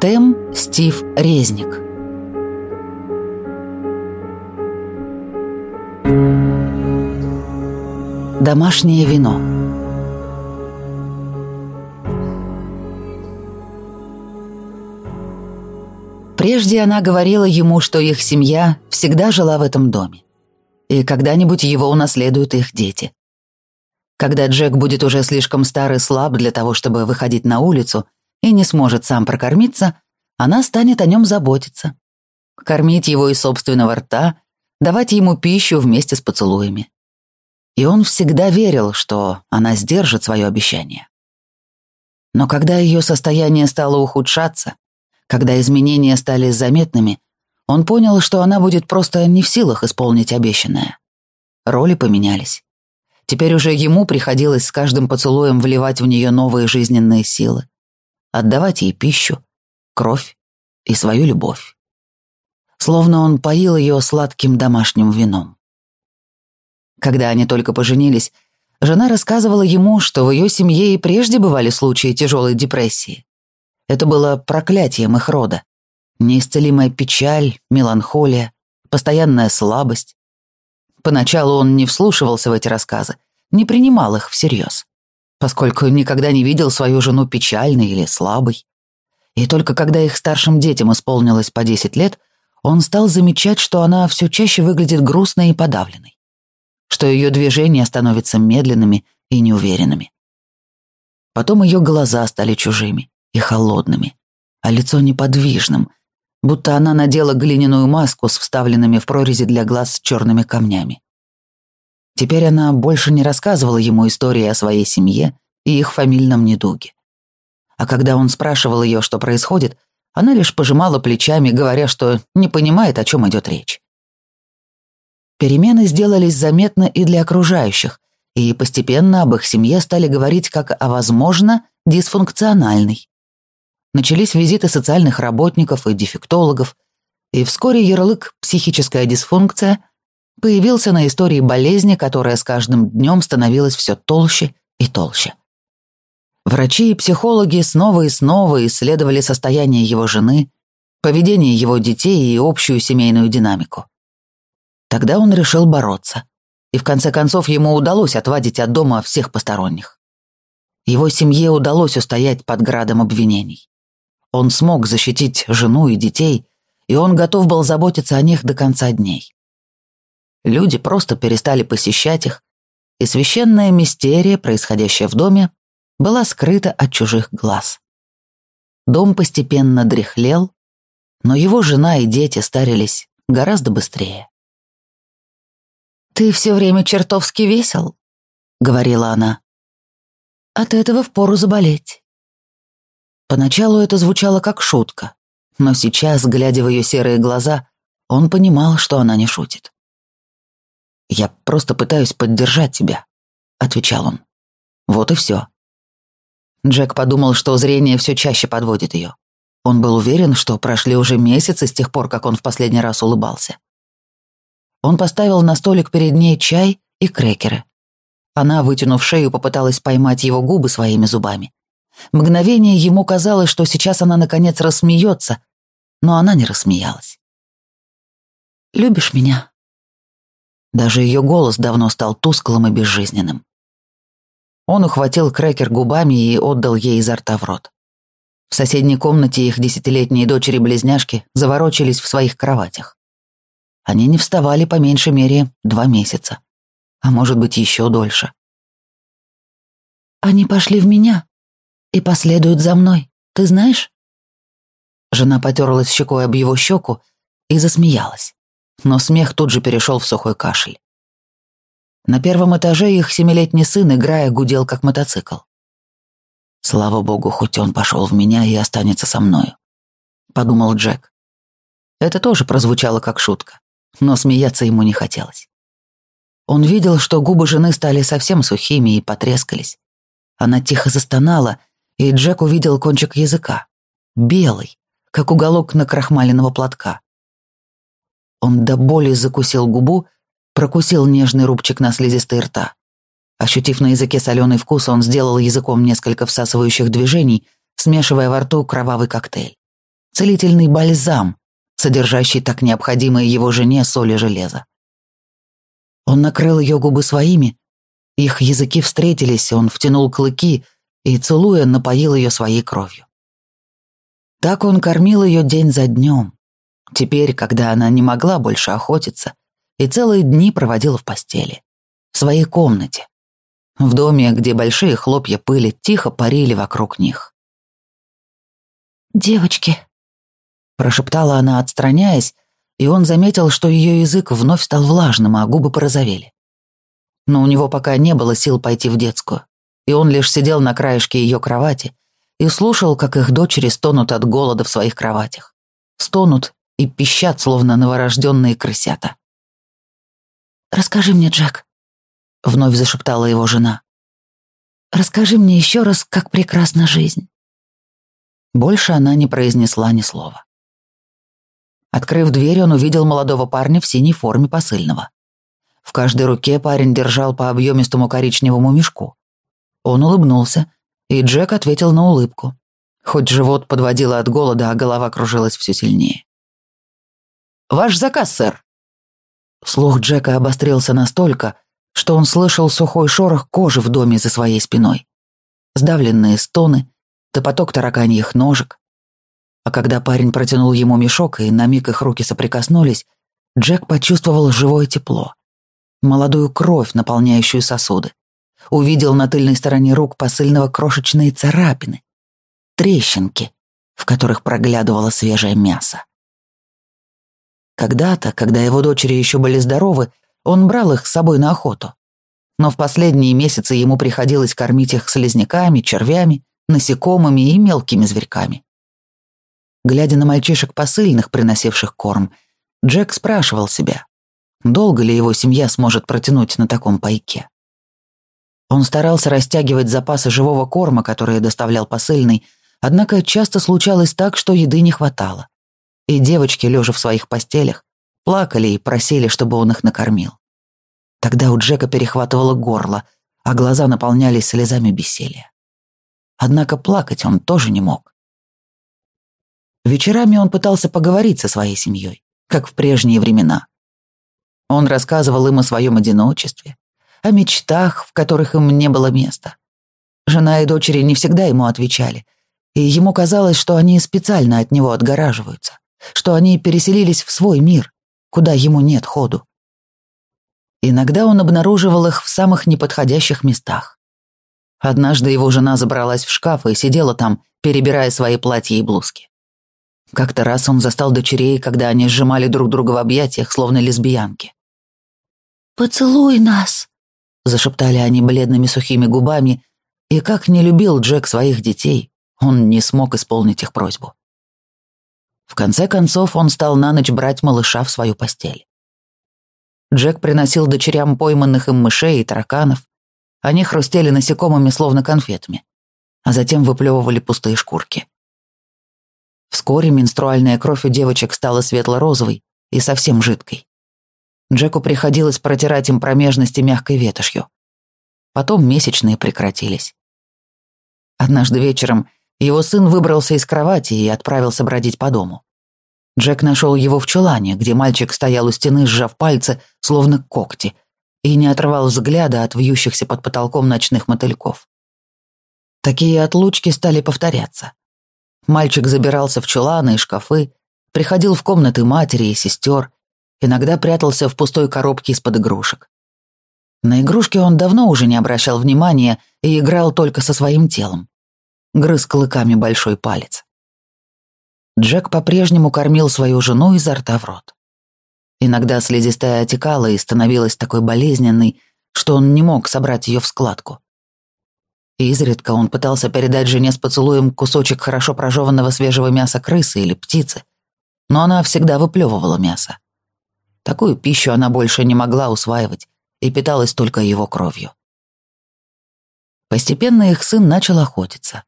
Тем Стив Резник. Домашнее вино. Прежде она говорила ему, что их семья всегда жила в этом доме. И когда-нибудь его унаследуют их дети. Когда Джек будет уже слишком стар и слаб для того, чтобы выходить на улицу, и не сможет сам прокормиться, она станет о нем заботиться. Кормить его из собственного рта, давать ему пищу вместе с поцелуями. И он всегда верил, что она сдержит свое обещание. Но когда ее состояние стало ухудшаться, когда изменения стали заметными, он понял, что она будет просто не в силах исполнить обещанное. Роли поменялись. Теперь уже ему приходилось с каждым поцелуем вливать в нее новые жизненные силы, отдавать ей пищу, кровь и свою любовь. Словно он поил ее сладким домашним вином. Когда они только поженились, жена рассказывала ему, что в ее семье и прежде бывали случаи тяжелой депрессии. Это было проклятием их рода. Неисцелимая печаль, меланхолия, постоянная слабость. Поначалу он не вслушивался в эти рассказы, не принимал их всерьез, поскольку никогда не видел свою жену печальной или слабой. И только когда их старшим детям исполнилось по 10 лет, он стал замечать, что она все чаще выглядит грустной и подавленной, что ее движения становятся медленными и неуверенными. Потом ее глаза стали чужими, и холодными, а лицо неподвижным, будто она надела глиняную маску с вставленными в прорези для глаз черными камнями. Теперь она больше не рассказывала ему истории о своей семье и их фамильном недуге. А когда он спрашивал ее, что происходит, она лишь пожимала плечами, говоря, что не понимает, о чем идет речь. Перемены сделались заметны и для окружающих, и постепенно об их семье стали говорить как о, возможно, дисфункциональной. Начались визиты социальных работников и дефектологов, и вскоре ярлык «психическая дисфункция» появился на истории болезни, которая с каждым днем становилась все толще и толще. Врачи и психологи снова и снова исследовали состояние его жены, поведение его детей и общую семейную динамику. Тогда он решил бороться, и в конце концов ему удалось отвадить от дома всех посторонних. Его семье удалось устоять под градом обвинений. Он смог защитить жену и детей, и он готов был заботиться о них до конца дней. Люди просто перестали посещать их, и священная мистерия, происходящая в доме, была скрыта от чужих глаз. Дом постепенно дряхлел, но его жена и дети старились гораздо быстрее. «Ты все время чертовски весел», — говорила она. «От этого впору заболеть». Поначалу это звучало как шутка, но сейчас, глядя в ее серые глаза, он понимал, что она не шутит. «Я просто пытаюсь поддержать тебя», — отвечал он. «Вот и все». Джек подумал, что зрение все чаще подводит ее. Он был уверен, что прошли уже месяцы с тех пор, как он в последний раз улыбался. Он поставил на столик перед ней чай и крекеры. Она, вытянув шею, попыталась поймать его губы своими зубами. Мгновение ему казалось, что сейчас она наконец рассмеется, но она не рассмеялась. «Любишь меня?» Даже ее голос давно стал тусклым и безжизненным. Он ухватил крекер губами и отдал ей изо рта в рот. В соседней комнате их десятилетние дочери-близняшки заворочились в своих кроватях. Они не вставали по меньшей мере два месяца, а может быть еще дольше. «Они пошли в меня», и последуют за мной, ты знаешь?» Жена потерлась щекой об его щеку и засмеялась, но смех тут же перешел в сухой кашель. На первом этаже их семилетний сын, играя, гудел как мотоцикл. «Слава богу, хоть он пошел в меня и останется со мною», — подумал Джек. Это тоже прозвучало как шутка, но смеяться ему не хотелось. Он видел, что губы жены стали совсем сухими и потрескались. Она тихо застонала, и Джек увидел кончик языка. Белый, как уголок накрахмаленного платка. Он до боли закусил губу, прокусил нежный рубчик на слизистой рта. Ощутив на языке соленый вкус, он сделал языком несколько всасывающих движений, смешивая во рту кровавый коктейль. целительный бальзам, содержащий так необходимые его жене соли железа. Он накрыл ее губы своими, их языки встретились, он втянул клыки и, целуя, напоил ее своей кровью. Так он кормил ее день за днем, теперь, когда она не могла больше охотиться, и целые дни проводила в постели, в своей комнате, в доме, где большие хлопья пыли тихо парили вокруг них. «Девочки», — прошептала она, отстраняясь, и он заметил, что ее язык вновь стал влажным, а губы порозовели. Но у него пока не было сил пойти в детскую, и он лишь сидел на краешке ее кровати и слушал, как их дочери стонут от голода в своих кроватях. Стонут и пищат, словно новорожденные крысята. «Расскажи мне, Джек», — вновь зашептала его жена. «Расскажи мне еще раз, как прекрасна жизнь». Больше она не произнесла ни слова. Открыв дверь, он увидел молодого парня в синей форме посыльного. В каждой руке парень держал по объемистому коричневому мешку. Он улыбнулся, и Джек ответил на улыбку. Хоть живот подводило от голода, а голова кружилась все сильнее. «Ваш заказ, сэр!» Слух Джека обострился настолько, что он слышал сухой шорох кожи в доме за своей спиной. Сдавленные стоны, топоток тараканьих ножек, а когда парень протянул ему мешок, и на миг их руки соприкоснулись, Джек почувствовал живое тепло. Молодую кровь, наполняющую сосуды. Увидел на тыльной стороне рук посыльного крошечные царапины, трещинки, в которых проглядывало свежее мясо. Когда-то, когда его дочери еще были здоровы, он брал их с собой на охоту. Но в последние месяцы ему приходилось кормить их слизняками, червями, насекомыми и мелкими зверьками. Глядя на мальчишек посыльных, приносивших корм, Джек спрашивал себя, долго ли его семья сможет протянуть на таком пайке. Он старался растягивать запасы живого корма, которые доставлял посыльный, однако часто случалось так, что еды не хватало. И девочки, лежа в своих постелях, плакали и просили, чтобы он их накормил. Тогда у Джека перехватывало горло, а глаза наполнялись слезами бессилия. Однако плакать он тоже не мог. Вечерами он пытался поговорить со своей семьей, как в прежние времена. Он рассказывал им о своем одиночестве, о мечтах, в которых им не было места. Жена и дочери не всегда ему отвечали, и ему казалось, что они специально от него отгораживаются, что они переселились в свой мир, куда ему нет ходу. Иногда он обнаруживал их в самых неподходящих местах. Однажды его жена забралась в шкаф и сидела там, перебирая свои платья и блузки. Как-то раз он застал дочерей, когда они сжимали друг друга в объятиях, словно лесбиянки. «Поцелуй нас!» — зашептали они бледными сухими губами, и как не любил Джек своих детей, он не смог исполнить их просьбу. В конце концов он стал на ночь брать малыша в свою постель. Джек приносил дочерям пойманных им мышей и тараканов. Они хрустели насекомыми, словно конфетами, а затем выплевывали пустые шкурки. Вскоре менструальная кровь у девочек стала светло-розовой и совсем жидкой. Джеку приходилось протирать им промежности мягкой ветошью. Потом месячные прекратились. Однажды вечером его сын выбрался из кровати и отправился бродить по дому. Джек нашел его в чулане, где мальчик стоял у стены, сжав пальцы, словно когти, и не отрывал взгляда от вьющихся под потолком ночных мотыльков. Такие отлучки стали повторяться. Мальчик забирался в чуланы и шкафы, приходил в комнаты матери и сестер, иногда прятался в пустой коробке из-под игрушек. На игрушки он давно уже не обращал внимания и играл только со своим телом. Грыз клыками большой палец. Джек по-прежнему кормил свою жену изо рта в рот. Иногда слизистая отекала и становилась такой болезненной, что он не мог собрать ее в складку. Изредка он пытался передать жене с поцелуем кусочек хорошо прожеванного свежего мяса крысы или птицы, но она всегда выплевывала мясо. Такую пищу она больше не могла усваивать и питалась только его кровью. Постепенно их сын начал охотиться.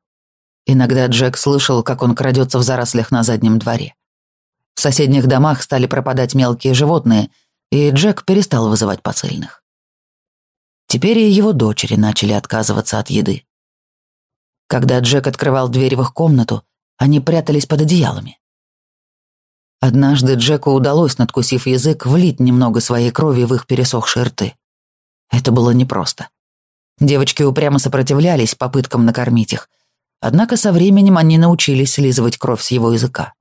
Иногда Джек слышал, как он крадется в зарослях на заднем дворе. В соседних домах стали пропадать мелкие животные, и Джек перестал вызывать посыльных. Теперь и его дочери начали отказываться от еды. Когда Джек открывал дверь в их комнату, они прятались под одеялами, Однажды Джеку удалось, надкусив язык, влить немного своей крови в их пересохшие рты. Это было непросто. Девочки упрямо сопротивлялись попыткам накормить их, однако со временем они научились слизывать кровь с его языка.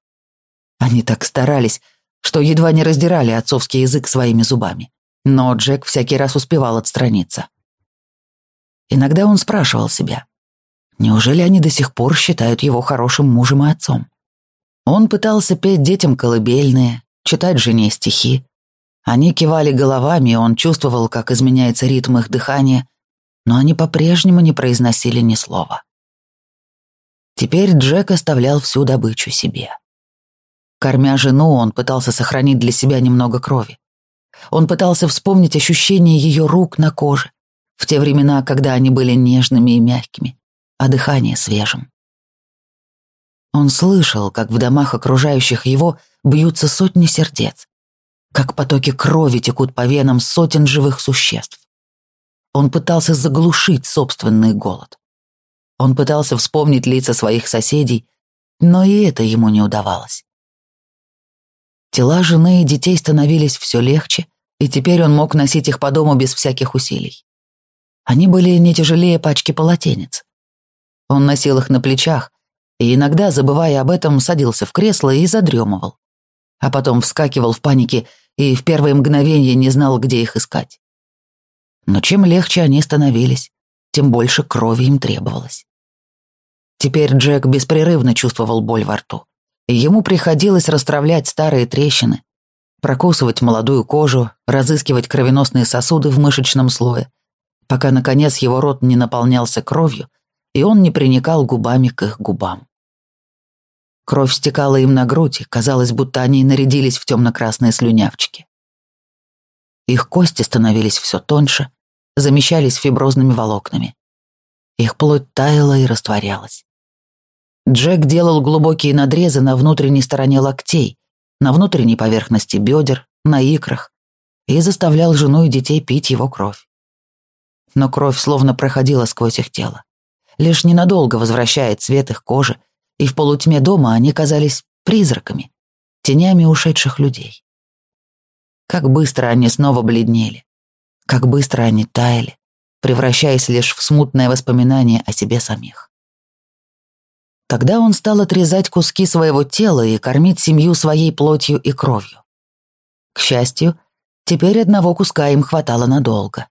Они так старались, что едва не раздирали отцовский язык своими зубами, но Джек всякий раз успевал отстраниться. Иногда он спрашивал себя, неужели они до сих пор считают его хорошим мужем и отцом? Он пытался петь детям колыбельные, читать жене стихи. Они кивали головами, и он чувствовал, как изменяется ритм их дыхания, но они по-прежнему не произносили ни слова. Теперь Джек оставлял всю добычу себе. Кормя жену, он пытался сохранить для себя немного крови. Он пытался вспомнить ощущение ее рук на коже в те времена, когда они были нежными и мягкими, а дыхание свежим. Он слышал, как в домах окружающих его бьются сотни сердец, как потоки крови текут по венам сотен живых существ. Он пытался заглушить собственный голод. Он пытался вспомнить лица своих соседей, но и это ему не удавалось. Тела жены и детей становились все легче, и теперь он мог носить их по дому без всяких усилий. Они были не тяжелее пачки полотенец. Он носил их на плечах, и иногда, забывая об этом, садился в кресло и задремывал. А потом вскакивал в панике и в первые мгновения не знал, где их искать. Но чем легче они становились, тем больше крови им требовалось. Теперь Джек беспрерывно чувствовал боль во рту, ему приходилось расстравлять старые трещины, прокусывать молодую кожу, разыскивать кровеносные сосуды в мышечном слое, пока, наконец, его рот не наполнялся кровью, и он не приникал губами к их губам. Кровь стекала им на грудь, и казалось, будто они нарядились в темно-красные слюнявчики. Их кости становились все тоньше, замещались фиброзными волокнами. Их плоть таяла и растворялась. Джек делал глубокие надрезы на внутренней стороне локтей, на внутренней поверхности бедер, на икрах, и заставлял жену и детей пить его кровь. Но кровь словно проходила сквозь их тело. Лишь ненадолго возвращает цвет их кожи и в полутьме дома они казались призраками, тенями ушедших людей. Как быстро они снова бледнели, как быстро они таяли, превращаясь лишь в смутное воспоминание о себе самих. Тогда он стал отрезать куски своего тела и кормить семью своей плотью и кровью. К счастью, теперь одного куска им хватало надолго.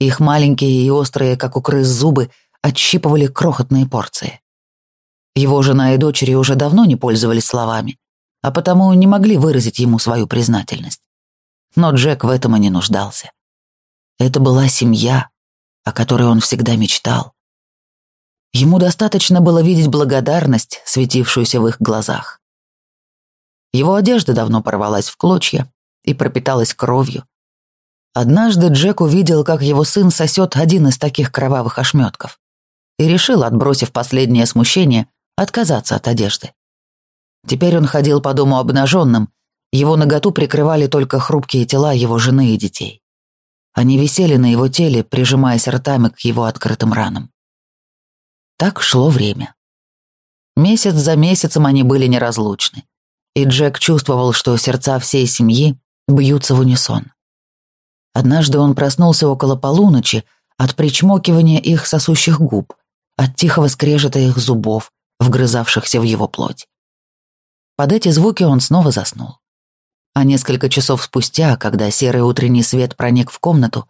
Их маленькие и острые, как у крыс, зубы отщипывали крохотные порции. Его жена и дочери уже давно не пользовались словами, а потому не могли выразить ему свою признательность. Но Джек в этом и не нуждался. Это была семья, о которой он всегда мечтал. Ему достаточно было видеть благодарность, светившуюся в их глазах. Его одежда давно порвалась в клочья и пропиталась кровью. Однажды Джек увидел, как его сын сосет один из таких кровавых ошметков и решил, отбросив последнее смущение, отказаться от одежды. Теперь он ходил по дому обнаженным, его наготу прикрывали только хрупкие тела его жены и детей. Они висели на его теле, прижимаясь ртами к его открытым ранам. Так шло время. Месяц за месяцем они были неразлучны, и Джек чувствовал, что сердца всей семьи бьются в унисон. Однажды он проснулся около полуночи от причмокивания их сосущих губ, от тихого скрежета их зубов, вгрызавшихся в его плоть. Под эти звуки он снова заснул. А несколько часов спустя, когда серый утренний свет проник в комнату,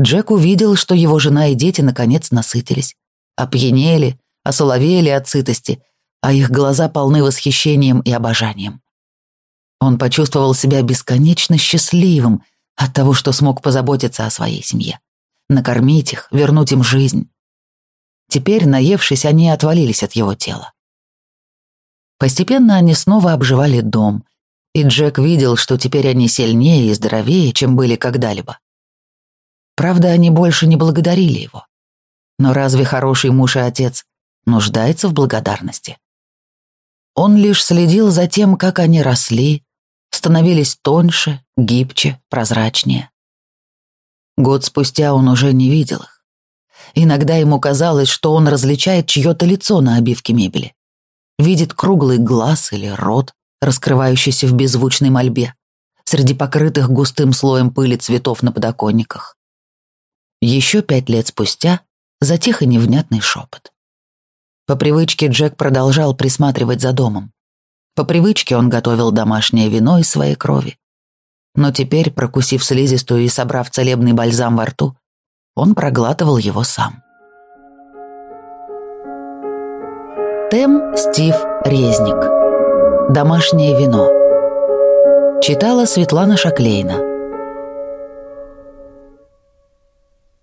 Джек увидел, что его жена и дети наконец насытились, опьянели, осоловели от сытости, а их глаза полны восхищением и обожанием. Он почувствовал себя бесконечно счастливым от того, что смог позаботиться о своей семье, накормить их, вернуть им жизнь. Теперь, наевшись, они отвалились от его тела. Постепенно они снова обживали дом, и Джек видел, что теперь они сильнее и здоровее, чем были когда-либо. Правда, они больше не благодарили его. Но разве хороший муж и отец нуждается в благодарности? Он лишь следил за тем, как они росли, становились тоньше, гибче, прозрачнее. Год спустя он уже не видел их. Иногда ему казалось, что он различает чье-то лицо на обивке мебели. Видит круглый глаз или рот, раскрывающийся в беззвучной мольбе, среди покрытых густым слоем пыли цветов на подоконниках. Еще пять лет спустя затих и невнятный шепот. По привычке Джек продолжал присматривать за домом. По привычке он готовил домашнее вино из своей крови. Но теперь, прокусив слизистую и собрав целебный бальзам во рту, он проглатывал его сам. Тем Стив Резник. Домашнее вино. Читала Светлана Шаклейна.